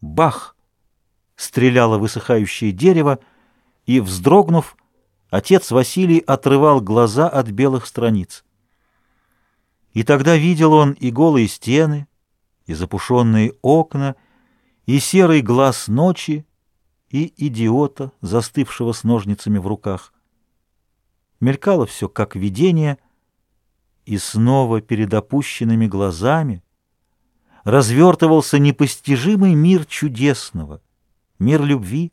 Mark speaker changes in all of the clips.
Speaker 1: Бах! Стреляло высыхающее дерево, и, вздрогнув, отец Василий отрывал глаза от белых страниц. И тогда видел он и голые стены, и запушенные окна, и серый глаз ночи, и идиота, застывшего с ножницами в руках. Мелькало все, как видение, и снова перед опущенными глазами развертывался непостижимый мир чудесного, мир любви,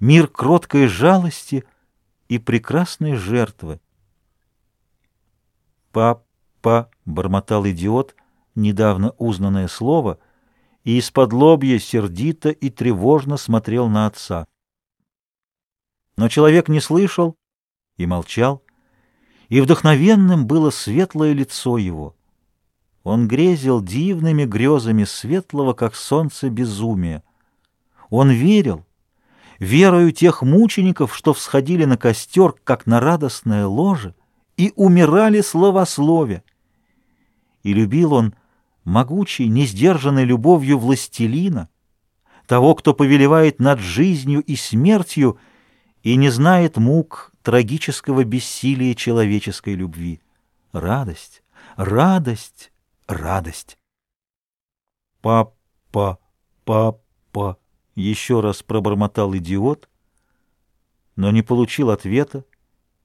Speaker 1: мир кроткой жалости и прекрасной жертвы. «Папа», — бормотал идиот, недавно узнанное слово, и из-под лобья сердито и тревожно смотрел на отца. Но человек не слышал и молчал, и вдохновенным было светлое лицо его. Он грезил дивными грезами светлого, как солнце, безумия. Он верил, верою тех мучеников, что всходили на костер, как на радостное ложе, и умирали словослове. И любил он могучей, несдержанной любовью властелина, того, кто повелевает над жизнью и смертью и не знает мук трагического бессилия человеческой любви. Радость, радость, радость. Папа, папа, еще раз пробормотал идиот, но не получил ответа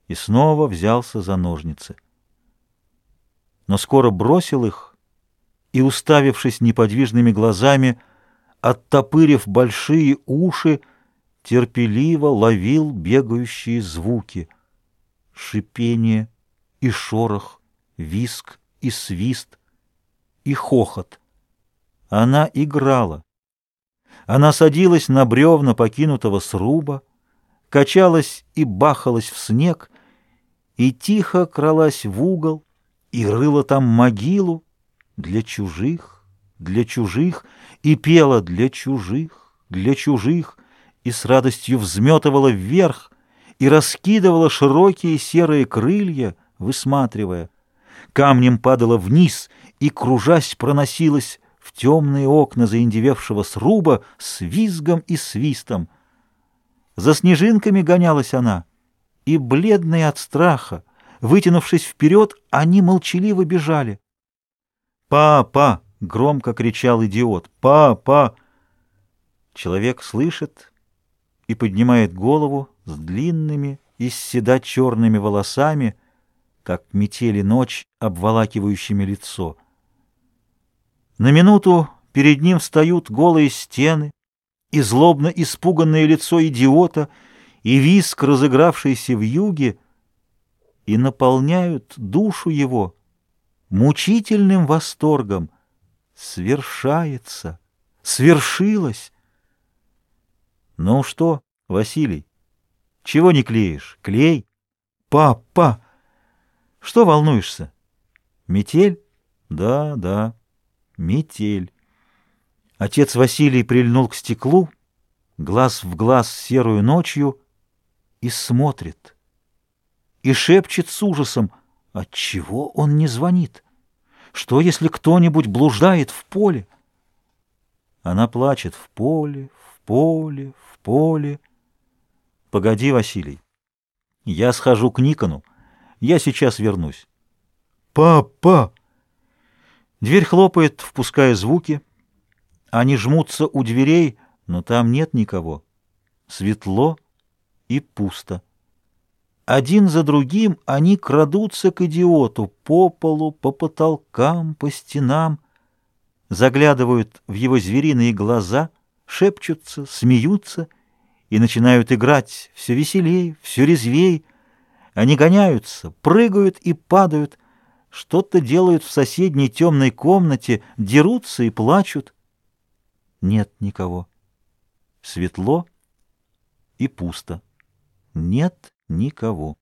Speaker 1: и снова взялся за ножницы. Но скоро бросил их и, уставившись неподвижными глазами, оттопырив большие уши, терпеливо ловил бегающие звуки — шипение и шорох, виск и свист и хохот. Она играла. Она садилась на бревна покинутого сруба, качалась и бахалась в снег, и тихо кралась в угол, и рыла там могилу для чужих, для чужих, и пела для чужих, для чужих, и с радостью взметывала вверх, и раскидывала широкие серые крылья, высматривая. Камнем падала вниз и, кружась, проносилась в темные окна заиндевевшего сруба с визгом и свистом. За снежинками гонялась она, и, бледные от страха, вытянувшись вперед, они молчаливо бежали. «Папа!» — громко кричал идиот. «Папа!» Человек слышит и поднимает голову с длинными и седа черными волосами, как метели ночь, обволакивающими лицо. На минуту перед ним встают голые стены, и злобно испуганное лицо идиота, и виск, разыгравшийся в юге, и наполняют душу его мучительным восторгом. Свершается, свершилось. Ну что, Василий, чего не клеишь? Клей. Папа! Что волнуешься? Метель? Да, да метель. Отец Василий прильнул к стеклу, глаз в глаз серую ночью, и смотрит. И шепчет с ужасом, отчего он не звонит? Что, если кто-нибудь блуждает в поле? Она плачет в поле, в поле, в поле. Погоди, Василий, я схожу к Никону, я сейчас вернусь. Папа! Дверь хлопает, впуская звуки. Они жмутся у дверей, но там нет никого. Светло и пусто. Один за другим они крадутся к идиоту по полу, по потолкам, по стенам, заглядывают в его звериные глаза, шепчутся, смеются и начинают играть все веселей, все резвей. Они гоняются, прыгают и падают, что-то делают в соседней темной комнате, дерутся и плачут. Нет никого. Светло и пусто. Нет никого.